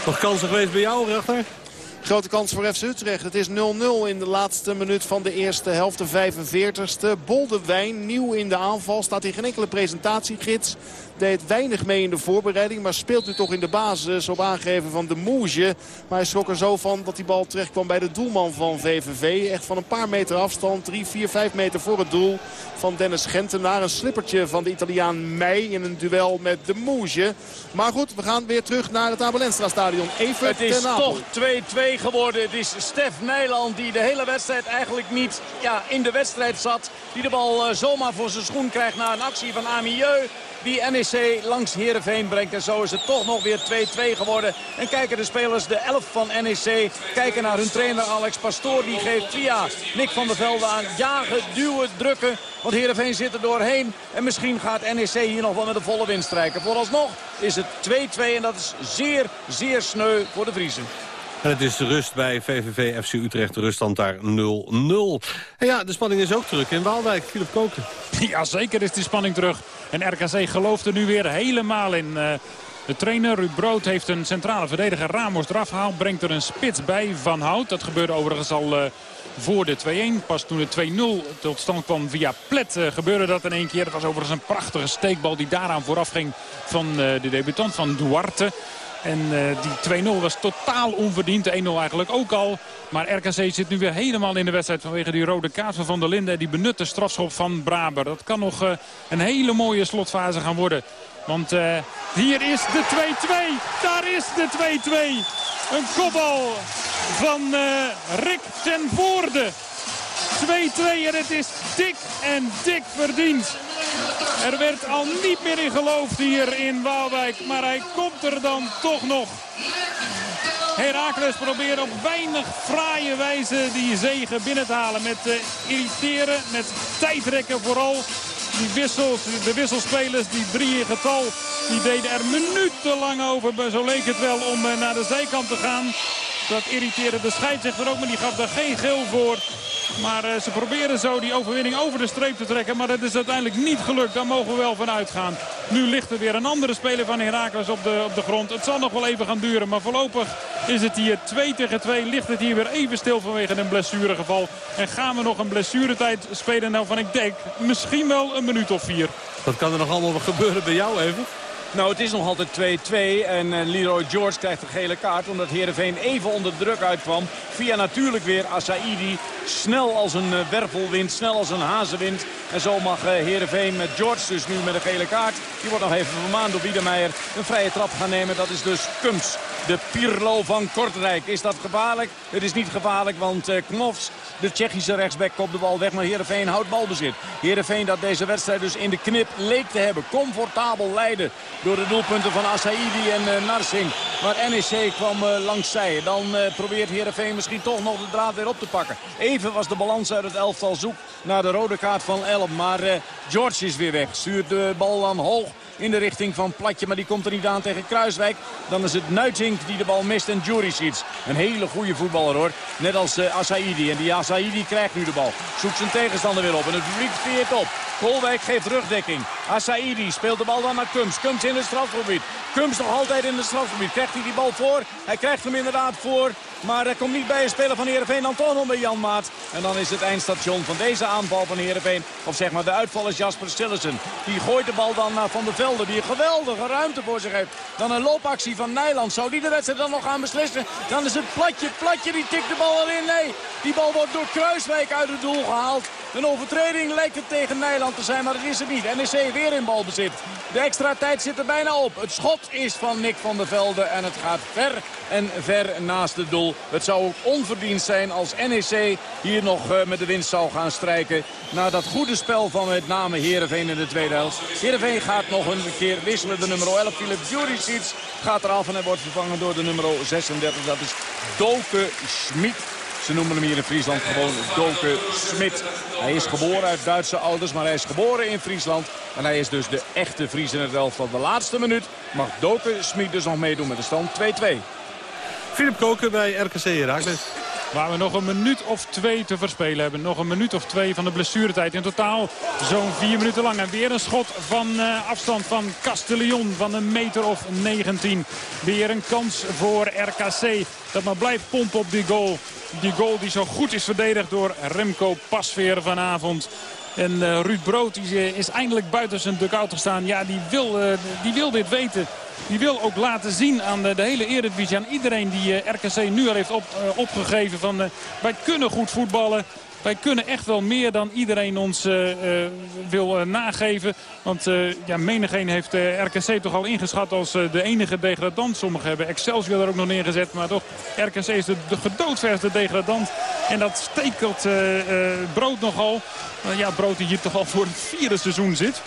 Nog kansen geweest bij jou, Rechter? Grote kans voor FC Utrecht. Het is 0-0 in de laatste minuut van de eerste helft, de 45ste. Boldewijn, nieuw in de aanval, staat in geen enkele presentatiegids. Deed weinig mee in de voorbereiding, maar speelt nu toch in de basis op aangeven van de Moege. Maar hij schrok er zo van dat die bal terecht kwam bij de doelman van VVV. Echt van een paar meter afstand, 3, 4, 5 meter voor het doel van Dennis Gentenaar. Een slippertje van de Italiaan Meij in een duel met de Moege. Maar goed, we gaan weer terug naar het Abelenstra stadion. Even Het is toch 2-2 geworden. Het is Stef Nijland die de hele wedstrijd eigenlijk niet ja, in de wedstrijd zat. Die de bal uh, zomaar voor zijn schoen krijgt na een actie van Amieux die NEC langs Heerenveen brengt. En zo is het toch nog weer 2-2 geworden. En kijken de spelers, de 11 van NEC, kijken naar hun trainer Alex Pastoor. Die geeft via Nick van der Velde aan jagen, duwen, drukken. Want Heerenveen zit er doorheen. En misschien gaat NEC hier nog wel met een volle winst strijken. Vooralsnog is het 2-2 en dat is zeer, zeer sneu voor de Vriezen. En het is de rust bij VVV FC Utrecht. Ruststand daar 0-0. En ja, de spanning is ook terug in Waalwijk. Philip Koken. Ja, zeker is die spanning terug. En RKC gelooft er nu weer helemaal in. Uh, de trainer Ruud Brood heeft een centrale verdediger Ramos eraf gehaald. Brengt er een spits bij Van Hout. Dat gebeurde overigens al uh, voor de 2-1. Pas toen de 2-0 tot stand kwam via Plet uh, gebeurde dat in één keer. Dat was overigens een prachtige steekbal die daaraan vooraf ging van de debutant van Duarte. En uh, die 2-0 was totaal onverdiend. De 1-0 eigenlijk ook al. Maar RKC zit nu weer helemaal in de wedstrijd vanwege die rode kaart van Van der Linden. Die benutte strafschop van Braber. Dat kan nog uh, een hele mooie slotfase gaan worden. Want uh, hier is de 2-2. Daar is de 2-2. Een kopbal van Rick ten Voorde. 2-2 en het is dik en dik verdiend. Er werd al niet meer in geloofd hier in Waalwijk. Maar hij komt er dan toch nog. Herakles probeert op weinig fraaie wijze die zegen binnen te halen. Met uh, irriteren, met tijdrekken vooral. Die wissels, de wisselspelers, die drie in getal, die deden er minutenlang over. Zo leek het wel om uh, naar de zijkant te gaan. Dat irriteerde de scheidsrechter ook, maar die gaf daar geen geel voor. Maar uh, ze proberen zo die overwinning over de streep te trekken. Maar dat is uiteindelijk niet gelukt. Daar mogen we wel van uitgaan. Nu ligt er weer een andere speler van Herakles op de, op de grond. Het zal nog wel even gaan duren. Maar voorlopig is het hier 2 tegen 2. Ligt het hier weer even stil vanwege een blessuregeval. En gaan we nog een blessuretijd spelen? Nou van ik denk misschien wel een minuut of vier. Wat kan er nog allemaal gebeuren bij jou even? Nou, het is nog altijd 2-2 en uh, Leroy George krijgt een gele kaart... omdat Heerenveen even onder druk uitkwam. Via natuurlijk weer Asaidi. Snel als een uh, wervelwind, snel als een hazenwind. En zo mag uh, Heerenveen met George dus nu met een gele kaart. Die wordt nog even vermaand door Wiedemeijer. Een vrije trap gaan nemen, dat is dus Kums. De Pirlo van Kortrijk. Is dat gevaarlijk? Het is niet gevaarlijk, want Knofs, de Tsjechische rechtsback, komt de bal weg. Maar Heerenveen houdt balbezit. Heerenveen dat deze wedstrijd dus in de knip leek te hebben. Comfortabel leiden door de doelpunten van Asaidi en uh, Narsing. Maar NEC kwam uh, langs zij. Dan uh, probeert Heerenveen misschien toch nog de draad weer op te pakken. Even was de balans uit het elftal zoek naar de rode kaart van Elm. Maar George is weer weg. Stuurt de bal dan hoog in de richting van Platje. Maar die komt er niet aan tegen Kruiswijk. Dan is het Nuitink die de bal mist en Juricic. Een hele goede voetballer hoor. Net als uh, Asaidi. En die Asaidi krijgt nu de bal. Zoekt zijn tegenstander weer op. En het publiek veert op. Kolwijk geeft rugdekking. Asaidi speelt de bal dan naar Kums. Kums in het strafgebied. Kums nog altijd in het strafgebied. Krijgt hij die bal voor? Hij krijgt hem inderdaad voor. Maar hij komt niet bij een speler van Heerenveen. Dan toch nog bij Jan Maat. En dan is het eindstation van deze aanval van Heerenveen. Of zeg maar de uitval Jasper Stillessen. Die gooit de bal dan naar Van der Velde. Die een geweldige ruimte voor zich heeft. Dan een loopactie van Nijland. Zou die de wedstrijd dan nog gaan beslissen? Dan is het Platje. Platje die tikt de bal erin. Nee, die bal wordt door Kruiswijk uit het doel gehaald. Een overtreding lijkt het tegen Nijland te zijn, maar dat is het niet. NEC weer in balbezit. De extra tijd zit er bijna op. Het schot is van Nick van der Velde en het gaat ver en ver naast het doel. Het zou ook onverdiend zijn als NEC hier nog uh, met de winst zou gaan strijken. Na dat goede spel van met name Heerenveen in de tweede helft. Heerenveen gaat nog een keer wisselen. De nummer 11, Filip Juricic, gaat eraf en hij wordt vervangen door de nummer 36. Dat is Doke Schmid. Ze noemen hem hier in Friesland gewoon Doke Smit. Hij is geboren uit Duitse ouders, maar hij is geboren in Friesland. En hij is dus de echte Fries in het elftal. De laatste minuut mag Doke Smit dus nog meedoen met de stand 2-2. Filip Koken bij RKC Herakles. Waar we nog een minuut of twee te verspelen hebben. Nog een minuut of twee van de blessuretijd. In totaal zo'n vier minuten lang. En weer een schot van uh, afstand van Castellion van een meter of 19. Weer een kans voor RKC. Dat maar blijft pompen op die goal. Die goal die zo goed is verdedigd door Remco Pasveer vanavond. En uh, Ruud Brood die is eindelijk buiten zijn dugout gestaan. Ja, die wil, uh, die wil dit weten. Die wil ook laten zien aan de, hele Eredivisie, aan iedereen die RKC nu al heeft op, opgegeven. Van, wij kunnen goed voetballen. Wij kunnen echt wel meer dan iedereen ons uh, uh, wil uh, nageven. Want ja, menigeen heeft RKC toch al ingeschat als de enige degradant. Sommigen hebben Excelsior er ook nog neergezet. Maar toch, RKC is de, de degradant. En dat stekelt Brood nogal. ja, Brood die hier toch al voor het vierde seizoen zit.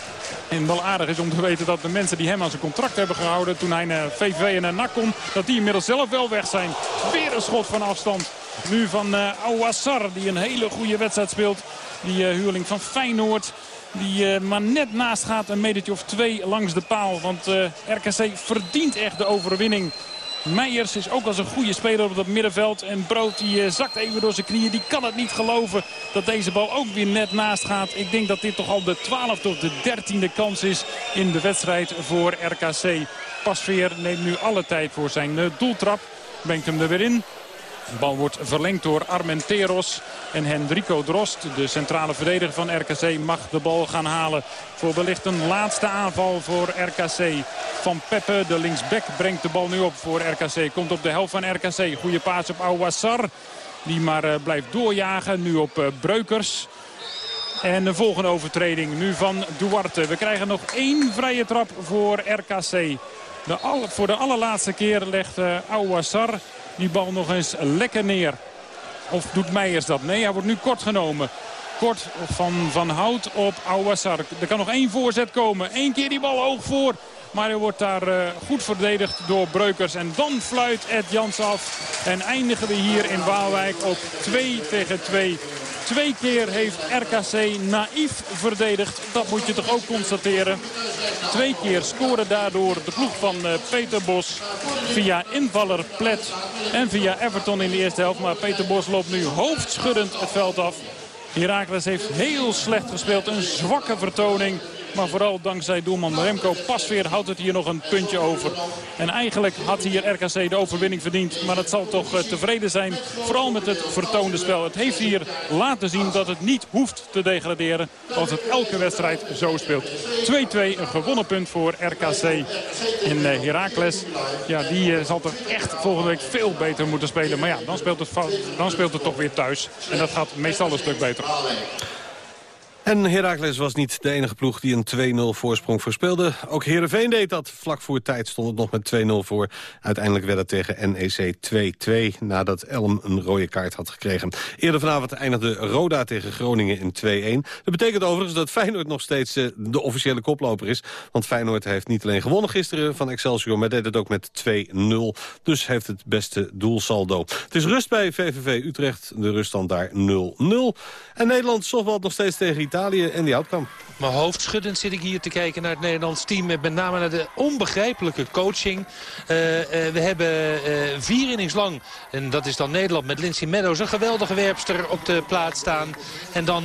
En wel aardig is om te weten dat de mensen die hem aan zijn contract hebben gehouden... toen hij naar VVV en naar NAC kon, dat die inmiddels zelf wel weg zijn. Weer een schot van afstand. Nu van uh, Awassar, die een hele goede wedstrijd speelt. Die uh, huurling van Feyenoord. Die uh, maar net naast gaat, een metertje of twee langs de paal. Want RKC verdient echt de overwinning. Meijers is ook als een goede speler op dat middenveld. En Brood die zakt even door zijn knieën. Die kan het niet geloven dat deze bal ook weer net naast gaat. Ik denk dat dit toch al de 12e of de 13e kans is in de wedstrijd voor RKC. Pasveer neemt nu alle tijd voor zijn doeltrap. Brengt hem er weer in. De bal wordt verlengd door Armenteros. En Hendrico Drost, de centrale verdediger van RKC, mag de bal gaan halen. Voor wellicht een laatste aanval voor RKC. Van Peppe, de linksback, brengt de bal nu op voor RKC. Komt op de helft van RKC. Goede paas op Awassar. Die maar uh, blijft doorjagen. Nu op uh, Breukers. En de volgende overtreding nu van Duarte. We krijgen nog één vrije trap voor RKC. De voor de allerlaatste keer legt uh, die bal nog eens lekker neer. Of doet Meijers dat? Nee, hij wordt nu kort genomen. Kort van Van Hout op Awassar. Er kan nog één voorzet komen. Eén keer die bal hoog voor. Maar hij wordt daar uh, goed verdedigd door Breukers. En dan fluit Ed Jans af. En eindigen we hier in Waalwijk op 2 tegen 2. Twee keer heeft RKC naïef verdedigd. Dat moet je toch ook constateren. Twee keer scoren daardoor de ploeg van uh, Peter Bos via invaller Plet en via Everton in de eerste helft. Maar Peter Bos loopt nu hoofdschuddend het veld af. Herakles heeft heel slecht gespeeld. Een zwakke vertoning. Maar vooral dankzij doelman Remco Pasveer houdt het hier nog een puntje over. En eigenlijk had hier RKC de overwinning verdiend. Maar het zal toch eh, tevreden zijn. Vooral met het vertoonde spel. Het heeft hier laten zien dat het niet hoeft te degraderen. Als het elke wedstrijd zo speelt. 2-2 een gewonnen punt voor RKC in eh, Heracles. Ja, die eh, zal toch echt volgende week veel beter moeten spelen. Maar ja, dan speelt het, dan speelt het toch weer thuis. En dat gaat meestal een stuk beter. En Heracles was niet de enige ploeg die een 2-0 voorsprong verspeelde. Ook Heerenveen deed dat. Vlak voor tijd stond het nog met 2-0 voor. Uiteindelijk werd het tegen NEC 2-2 nadat Elm een rode kaart had gekregen. Eerder vanavond eindigde Roda tegen Groningen in 2-1. Dat betekent overigens dat Feyenoord nog steeds eh, de officiële koploper is. Want Feyenoord heeft niet alleen gewonnen gisteren van Excelsior... maar deed het ook met 2-0. Dus heeft het beste doelsaldo. Het is rust bij VVV Utrecht. De ruststand daar 0-0. En Nederland softbalt nog steeds tegen Italië en die outcome. Maar hoofdschuddend zit ik hier te kijken naar het Nederlands team. Met name naar de onbegrijpelijke coaching. Uh, uh, we hebben uh, vier innings lang, en dat is dan Nederland met Lindsay Meadows... een geweldige werpster op de plaats staan. En dan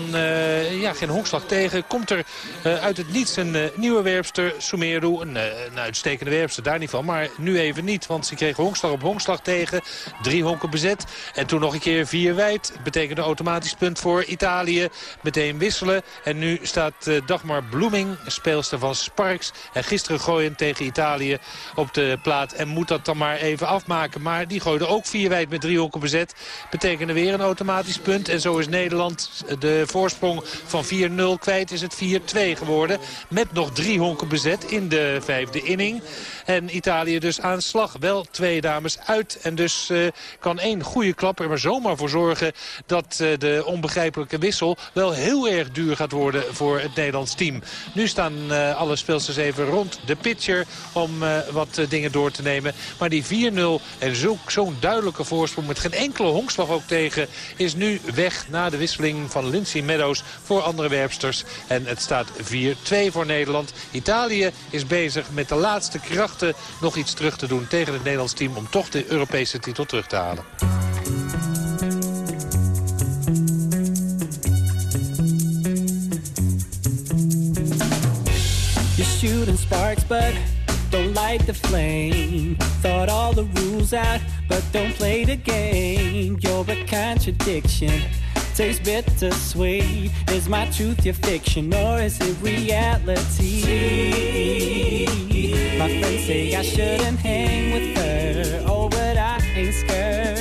ja, geen honkslag tegen. Komt er uit het niets een nieuwe werpster, Sumeru. Een, een, uitstekende werpster, daar niet van. Maar nu even niet, want ze kreeg honkslag op honkslag tegen. Drie honken bezet. En toen nog een keer vier wijd. Betekende automatisch punt voor Italië. Meteen wisselen. En nu staat Dagmar Bloeming, speelster van Sparks. En gisteren gooien tegen Italië op de plaat. En moet dat dan maar even afmaken. Maar die gooide ook vier wijd met drie hokken bezet. Betekende weer een automatisch punt. En zo is Nederland de voorsprong van 4-0 kwijt. Is het 4-2 geworden. Met nog drie honken bezet in de vijfde inning. En Italië dus aan slag. Wel twee dames uit. En dus uh, kan één goede klap er maar zomaar voor zorgen... dat de onbegrijpelijke wissel wel heel erg duur gaat worden voor het Nederlands team. Nu staan uh, alle speelsters even rond de pitcher om wat dingen door te nemen. Maar die 4-0 en zo'n zo duidelijke voorsprong met geen enkele honkslag ook tegen... is nu weg na de wisseling van Lindsay Meadows voor andere werpsters. En het staat 4-2 voor Nederland. Italië is bezig met de laatste kracht nog iets terug te doen tegen het Nederlands team... om toch de Europese titel terug te halen. Sparks, but don't light the flame. Thought all the rules out, but don't play the game. You're a contradiction. Tastes bittersweet. Is my truth your fiction, or is it reality? My friends say I shouldn't hang with her. Oh, but I ain't scared.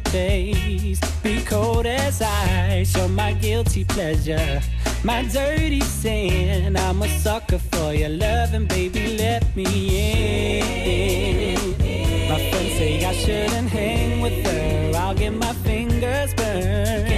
Summer days, be cold as ice. You're my guilty pleasure, my dirty sin. I'm a sucker for your love, and baby, let me in. My friends say I shouldn't hang with her. I'll get my fingers burned.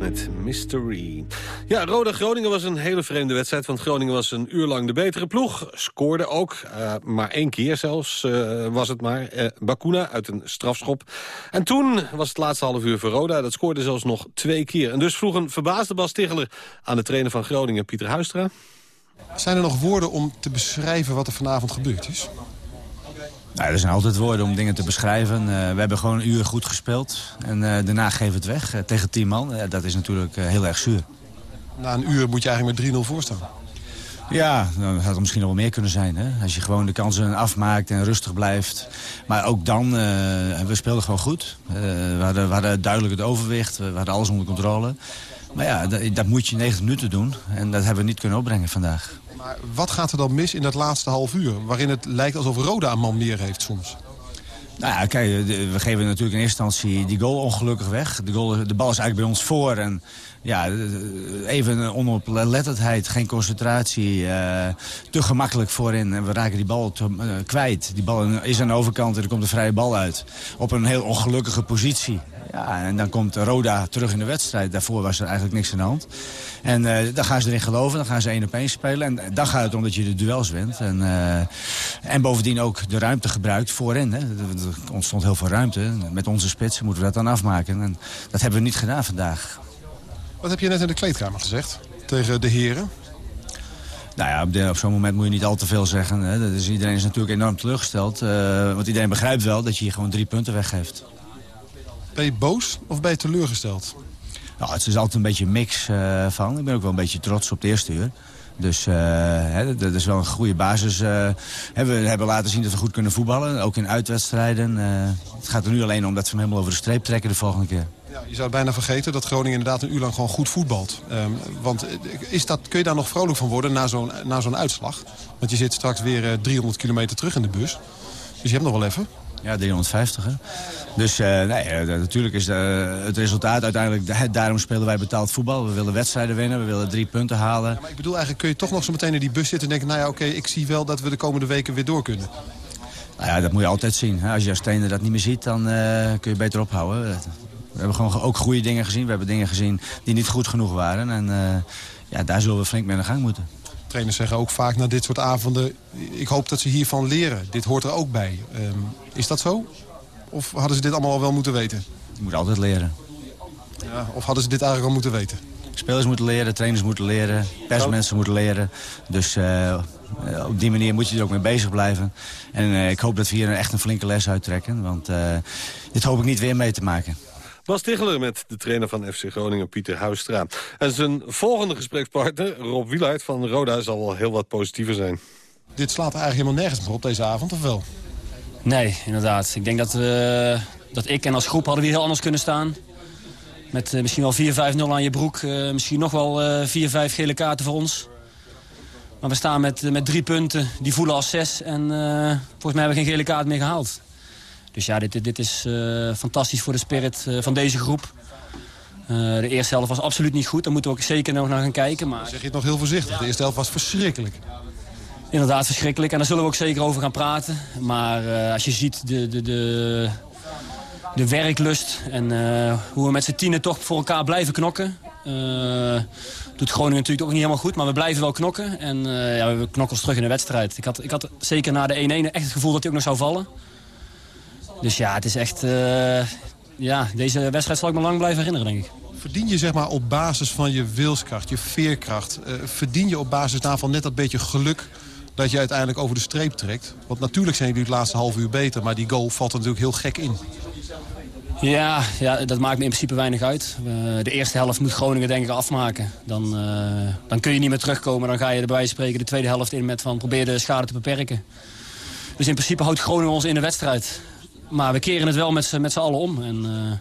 Met Mystery. Ja, Roda Groningen was een hele vreemde wedstrijd. Want Groningen was een uur lang de betere ploeg. Scoorde ook, uh, maar één keer zelfs uh, was het maar. Uh, Bakuna uit een strafschop. En toen was het laatste half uur voor Roda. Dat scoorde zelfs nog twee keer. En dus vroeg een verbaasde Bas aan de trainer van Groningen, Pieter Huistra. Zijn er nog woorden om te beschrijven wat er vanavond gebeurd is? Nou, er zijn altijd woorden om dingen te beschrijven. Uh, we hebben gewoon een uur goed gespeeld. En uh, daarna geven we het weg uh, tegen tien man. dat is natuurlijk heel erg zuur. Na een uur moet je eigenlijk met 3-0 voorstaan. Ja, dat had er misschien nog wel meer kunnen zijn. Hè? Als je gewoon de kansen afmaakt en rustig blijft. Maar ook dan, we speelden gewoon goed. we, hadden, we hadden duidelijk het overwicht. We hadden alles onder controle. Maar ja, dat, dat moet je 90 minuten doen. En dat hebben we niet kunnen opbrengen vandaag. Maar wat gaat er dan mis in dat laatste half uur? Waarin het lijkt alsof Roda een man meer heeft soms. Nou ja, kijk, we geven natuurlijk in eerste instantie die goal ongelukkig weg. De, goal, de bal is eigenlijk bij ons voor. En ja, even een onoplettendheid, geen concentratie. Uh, te gemakkelijk voorin en we raken die bal te, uh, kwijt. Die bal is aan de overkant en er komt een vrije bal uit. Op een heel ongelukkige positie. Ja, en dan komt Roda terug in de wedstrijd. Daarvoor was er eigenlijk niks aan de hand. En uh, dan gaan ze erin geloven, dan gaan ze één op één spelen. En dan gaat het om dat je de duels wint. En, en bovendien ook de ruimte gebruikt voorin. Hè. Er ontstond heel veel ruimte. Met onze spitsen moeten we dat dan afmaken. En dat hebben we niet gedaan vandaag. Wat heb je net in de kleedkamer gezegd tegen de heren? Nou ja, op, de, op zo'n moment moet je niet al te veel zeggen. Hè. Dus iedereen is natuurlijk enorm teleurgesteld. Uh, want iedereen begrijpt wel dat je hier gewoon drie punten weggeeft. Ben je boos of ben je teleurgesteld? Nou, het is altijd een beetje een mix uh, van. Ik ben ook wel een beetje trots op het eerste uur. Dus uh, hè, dat is wel een goede basis. Uh, we hebben laten zien dat we goed kunnen voetballen. Ook in uitwedstrijden. het gaat er nu alleen om dat we hem helemaal over de streep trekken de volgende keer. Ja, je zou bijna vergeten dat Groningen inderdaad een uur lang gewoon goed voetbalt. Um, want is dat, kun je daar nog vrolijk van worden na zo'n zo'n uitslag? Want je zit straks weer 300 kilometer terug in de bus. Dus je hebt nog wel even. Ja, 350. Hè? Dus uh, nee, natuurlijk is de, het resultaat uiteindelijk... daarom spelen wij betaald voetbal. We willen wedstrijden winnen, we willen drie punten halen. Ja, maar ik bedoel, eigenlijk kun je toch nog zo meteen in die bus zitten... en denken, nou ja, oké, okay, ik zie wel dat we de komende weken weer door kunnen. Nou ja, dat moet je altijd zien. Als je als trainer dat niet meer ziet, dan uh, kun je beter ophouden. We hebben gewoon ook goede dingen gezien. We hebben dingen gezien die niet goed genoeg waren. En uh, ja, daar zullen we flink mee aan de gang moeten. Trainers zeggen ook vaak na dit soort avonden... ik hoop dat ze hiervan leren. Dit hoort er ook bij. Um, is dat zo? Of hadden ze dit allemaal al wel moeten weten? Je moet altijd leren. Ja, of hadden ze dit eigenlijk al moeten weten? Spelers moeten leren, trainers moeten leren, persmensen moeten leren. Dus uh, op die manier moet je er ook mee bezig blijven. En uh, ik hoop dat we hier echt een flinke les uittrekken. Want uh, dit hoop ik niet weer mee te maken. Bas Ticheler met de trainer van FC Groningen, Pieter Huistra. En zijn volgende gesprekspartner, Rob Wielaert van Roda, zal wel heel wat positiever zijn. Dit slaat eigenlijk helemaal nergens meer op deze avond, of wel? Nee, inderdaad. Ik denk dat, we, dat ik en als groep hadden we heel anders kunnen staan. Met uh, misschien wel 4-5-0 aan je broek. Uh, misschien nog wel uh, 4-5 gele kaarten voor ons. Maar we staan met, met drie punten. Die voelen als zes. En volgens mij hebben we geen gele kaart meer gehaald. Dus ja, dit, dit is fantastisch voor de spirit van deze groep. de eerste helft was absoluut niet goed. Daar moeten we ook zeker nog naar gaan kijken. Maar... zeg je het nog heel voorzichtig. De eerste helft was verschrikkelijk. Inderdaad, verschrikkelijk. En daar zullen we ook zeker over gaan praten. Maar als je ziet de, de, de, de werklust en uh, hoe we met z'n tienen toch voor elkaar blijven knokken... Uh, doet Groningen natuurlijk ook niet helemaal goed, maar we blijven wel knokken. En ja, we knokken ons terug in de wedstrijd. Ik had, ik had zeker na de 1-1 echt het gevoel dat hij ook nog zou vallen. Dus ja, het is echt... ja, deze wedstrijd zal ik me lang blijven herinneren, denk ik. Verdien je zeg maar, op basis van je wilskracht, je veerkracht... verdien je op basis daarvan net dat beetje geluk dat je uiteindelijk over de streep trekt. Want natuurlijk zijn jullie het laatste half uur beter... maar die goal valt er natuurlijk heel gek in. Ja, ja, dat maakt me in principe weinig uit. Uh, de eerste helft moet Groningen denk ik afmaken. Dan, uh, dan kun je niet meer terugkomen. Dan ga je erbij spreken de tweede helft in met van probeer de schade te beperken. Dus in principe houdt Groningen ons in de wedstrijd. Maar we keren het wel met z'n allen om. En, uh,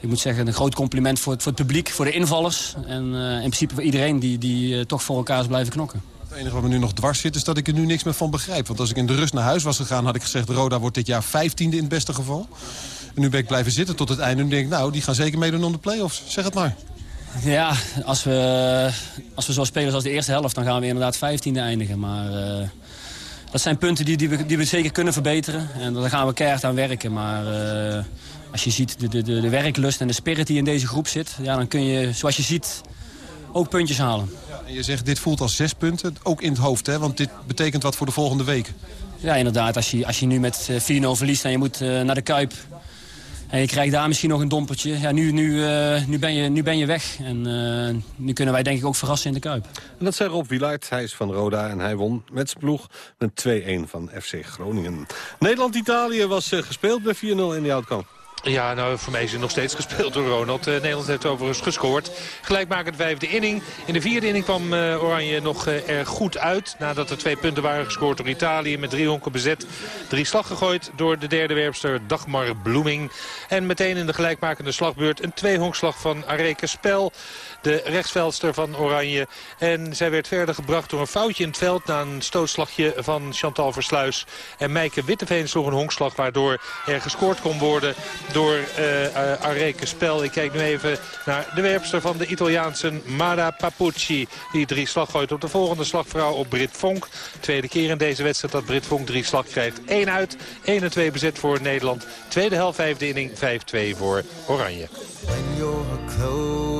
ik moet zeggen, een groot compliment voor het, voor het publiek, voor de invallers. En in principe voor iedereen die, die toch voor elkaar is blijven knokken. Het enige wat me nu nog dwars zit is dat ik er nu niks meer van begrijp. Want als ik in de rust naar huis was gegaan had ik gezegd... Roda wordt dit jaar vijftiende in het beste geval. En nu ben ik blijven zitten tot het einde en denk ik... nou, die gaan zeker meedoen om de play-offs. Zeg het maar. Ja, als we, als we zo spelen als de eerste helft... dan gaan we inderdaad vijftiende eindigen. Maar uh, dat zijn punten die, die, we, die we zeker kunnen verbeteren. En daar gaan we keihard aan werken. Maar uh, als je ziet de, de, de, werklust en de spirit die in deze groep zit... Ja, dan kun je, zoals je ziet, ook puntjes halen. Ja, en je zegt, dit voelt als zes punten, ook in het hoofd, hè? Want dit betekent wat voor de volgende week. Ja, inderdaad. Als je, als je nu met 4-0 verliest en je moet naar de Kuip... En je krijgt daar misschien nog een dompertje. Ja, nu, nu, uh, nu, ben je, nu ben je weg. En uh, nu kunnen wij denk ik ook verrassen in de Kuip. En dat zei Rob Wielaert. Hij is van Roda en hij won met zijn ploeg met 2-1 van FC Groningen. Nederland-Italië was uh, gespeeld bij 4-0 in die outcome. Ja, nou, voor mij is het nog steeds gespeeld door Ronald. Uh, Nederland heeft overigens gescoord. Gelijkmakend vijfde inning. In de vierde inning kwam uh, Oranje nog uh, erg goed uit. Nadat er twee punten waren gescoord door Italië. Met drie honken bezet. Drie slag gegooid door de derde werpster Dagmar Bloeming. En meteen in de gelijkmakende slagbeurt een tweehonkslag van Areke Spel de rechtsveldster van Oranje. En zij werd verder gebracht door een foutje in het veld... na een stootslagje van Chantal Versluis. En Meike Witteveen sloeg een honkslag... waardoor er gescoord kon worden door uh, Areke Spel. Ik kijk nu even naar de werpster van de Italiaanse Mara Papucci. Die drie slag gooit op de volgende slagvrouw op Brit Vonk. Tweede keer in deze wedstrijd dat Brit Vonk drie slag krijgt. 1 uit, 1 en 2 bezet voor Nederland. Tweede helft, vijfde inning, 5-2 voor Oranje.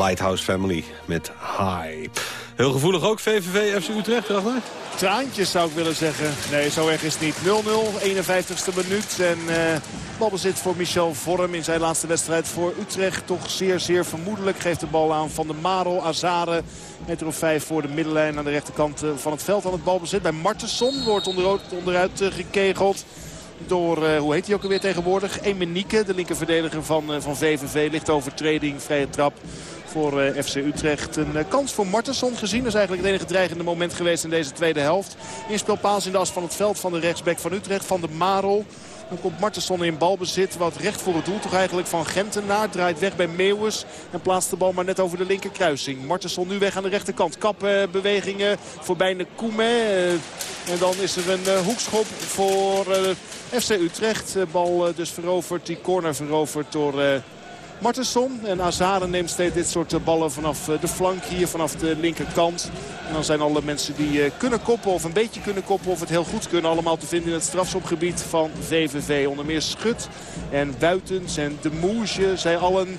Lighthouse Family met High. Heel gevoelig ook, VVV FC Utrecht, Ragnar? Traantjes zou ik willen zeggen. Nee, zo erg is het niet. 0-0, 51ste minuut. En uh, balbezit voor Michel Vorm in zijn laatste wedstrijd voor Utrecht. Toch zeer, zeer vermoedelijk. Geeft de bal aan Van de Marel, Azare. Meter of vijf voor de middenlijn aan de rechterkant eh, van het veld aan het balbezit. Bij Martensson wordt onderuit uh, gekegeld door, hoe heet hij ook alweer tegenwoordig? Emenieke, de linkerverdediger van, van VVV. Ligt overtreding, vrije trap voor uh, FC Utrecht. Een kans voor Martensson gezien. Dat is eigenlijk het enige dreigende moment geweest in deze tweede helft. Inspelpaas in de as van het veld van de rechtsback van Utrecht, van de Marel. Dan komt Martensson in balbezit. Wat recht voor het doel toch eigenlijk van Gentenaar. Draait weg bij Meeuwis. En plaatst de bal maar net over de linkerkruising. Martensson nu weg aan de rechterkant. Kapbewegingen voorbij Koeme. En dan is er een hoekschop voor FC Utrecht. Bal dus veroverd. Die corner veroverd door... Martensson en Azade neemt steeds dit soort ballen vanaf de flank hier, vanaf de linkerkant. En dan zijn alle mensen die kunnen koppen of een beetje kunnen koppen of het heel goed kunnen. Allemaal te vinden in het strafschopgebied van VVV. Onder meer Schut en Buitens en De Moesje, zij allen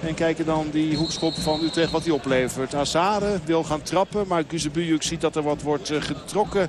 en kijken dan die hoekschop van Utrecht wat die oplevert. Azade wil gaan trappen, maar Guzebujuk ziet dat er wat wordt getrokken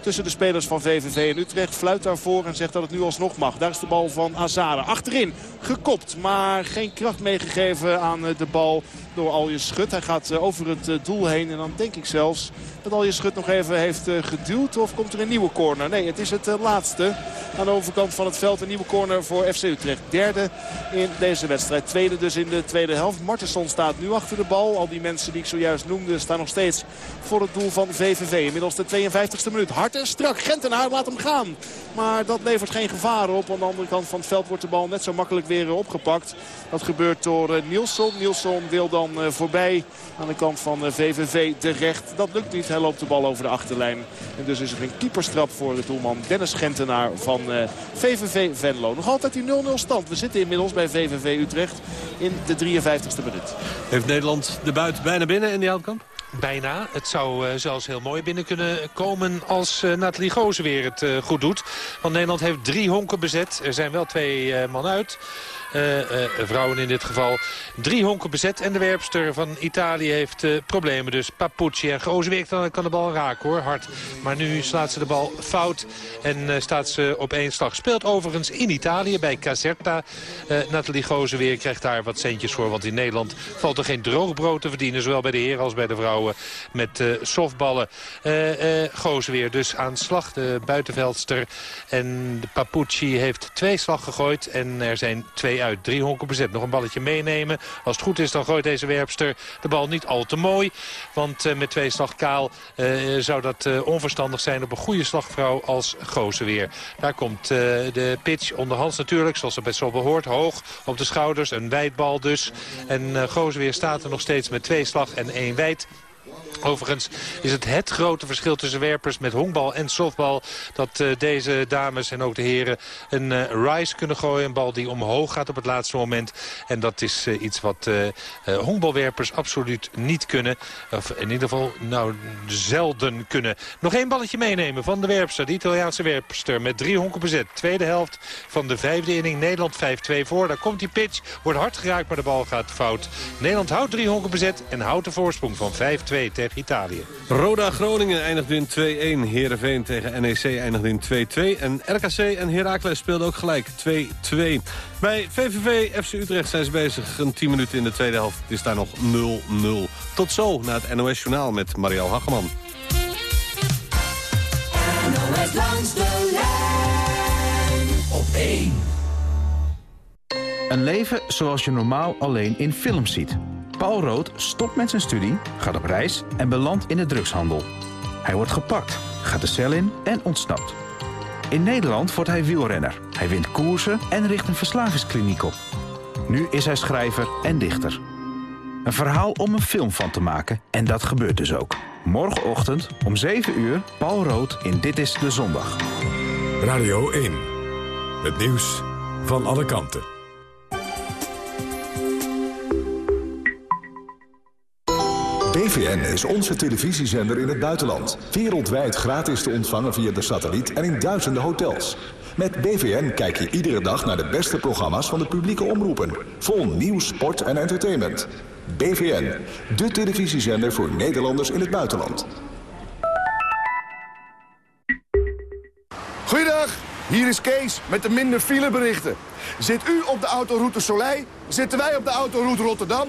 tussen de spelers van VVV en Utrecht. Fluit daarvoor en zegt dat het nu alsnog mag. Daar is de bal van Azade. Achterin gekopt, maar geen kracht meegegeven aan de bal door Alje Schut. Hij gaat over het doel heen en dan denk ik zelfs dat Alje Schut nog even heeft geduwd. Of komt er een nieuwe corner? Nee, het is het laatste aan de overkant van het veld. Een nieuwe corner voor FC Utrecht. Derde in deze wedstrijd. Tweede dus in de tweede helft. Martensson staat nu achter de bal. Al die mensen die ik zojuist noemde staan nog steeds voor het doel van VVV. Inmiddels de 52e minuut. Hard en strak. Gentenaar laat hem gaan. Maar dat levert geen gevaar op. Aan de andere kant van het veld wordt de bal net zo makkelijk weer opgepakt. Dat gebeurt door Nielsen. Nielsen wil dan voorbij aan de kant van VVV terecht. Dat lukt niet. Hij loopt de bal over de achterlijn. En dus is er een keeperstrap voor de doelman Dennis Gentenaar van VVV Venlo. Nog altijd die 0-0 stand. We zitten inmiddels bij VVV Utrecht in de 53e minuut. Heeft Nederland de buit bijna binnen in die houtkamp? Bijna. Het zou uh, zelfs heel mooi binnen kunnen komen als uh, Nathalie Gozen weer het uh, goed doet. Want Nederland heeft drie honken bezet. Er zijn wel twee man uit. Uh, uh, vrouwen in dit geval. Drie honken bezet en de werpster van Italië heeft uh, problemen. Dus Papucci en Gozeweek dan kan de bal raken hoor, hard. Maar nu slaat ze de bal fout en staat ze op één slag. Speelt overigens in Italië bij Caserta. Nathalie Gozeweer krijgt daar wat centjes voor. Want in Nederland valt er geen droogbrood te verdienen. Zowel bij de heren als bij de vrouwen met softballen. Gozeweer dus aan slag, de buitenveldster. En de Papucci heeft twee slag gegooid en er zijn twee uit. Drie honken bezet. Nog een balletje meenemen. Als het goed is dan gooit deze werpster de bal niet al te mooi. Want uh, met twee slag kaal uh, zou dat uh, onverstandig zijn op een goede slagvrouw als Gozen weer. Daar komt de pitch onderhands natuurlijk, zoals het bij Sobel hoort. Hoog op de schouders, een wijdbal dus. En uh, Gozen weer staat er nog steeds met twee slag en één wijd. Overigens is het het grote verschil tussen werpers met honkbal en softbal... dat uh, deze dames en ook de heren een uh, rise kunnen gooien. Een bal die omhoog gaat op het laatste moment. En dat is uh, iets wat honkbalwerpers absoluut niet kunnen. Of in ieder geval nou zelden kunnen. Nog één balletje meenemen van de werpster. De Italiaanse werpster met drie honken bezet. Tweede helft van de vijfde inning. Nederland 5-2 voor. Daar komt die pitch. Wordt hard geraakt, maar de bal gaat fout. Nederland houdt drie honken bezet en houdt de voorsprong van 5-2 tegen Italië. Roda Groningen eindigde in 2-1. Heerenveen tegen NEC eindigde in 2-2. En RKC en Heracles speelden ook gelijk 2-2. Bij VVV FC Utrecht zijn ze bezig. Een 10 minuten in de tweede helft. Het is daar nog 0-0. Tot zo naar het NOS Journaal met Marielle Hageman. NOS langs de lijn op 1. Een leven zoals je normaal alleen in films ziet. Paul Rood stopt met zijn studie, gaat op reis en belandt in de drugshandel. Hij wordt gepakt, gaat de cel in en ontsnapt. In Nederland wordt hij wielrenner. Hij wint koersen en richt een verslavingskliniek op. Nu is hij schrijver en dichter. Een verhaal om een film van te maken en dat gebeurt dus ook. Morgenochtend om 7 uur, Paul Rood in Dit is de Zondag. Radio 1. Het nieuws van alle kanten. BVN is onze televisiezender in het buitenland. Wereldwijd gratis te ontvangen via de satelliet en in duizenden hotels. Met BVN kijk je iedere dag naar de beste programma's van de publieke omroepen. Vol nieuws, sport en entertainment. BVN, de televisiezender voor Nederlanders in het buitenland. Goeiedag, hier is Kees met de minder fileberichten. Zit u op de autoroute Soleil, zitten wij op de autoroute Rotterdam.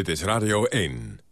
Dit is Radio 1.